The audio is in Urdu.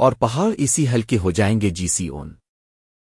اور پہاڑ اسی ہلکے ہو جائیں گے جی سی اون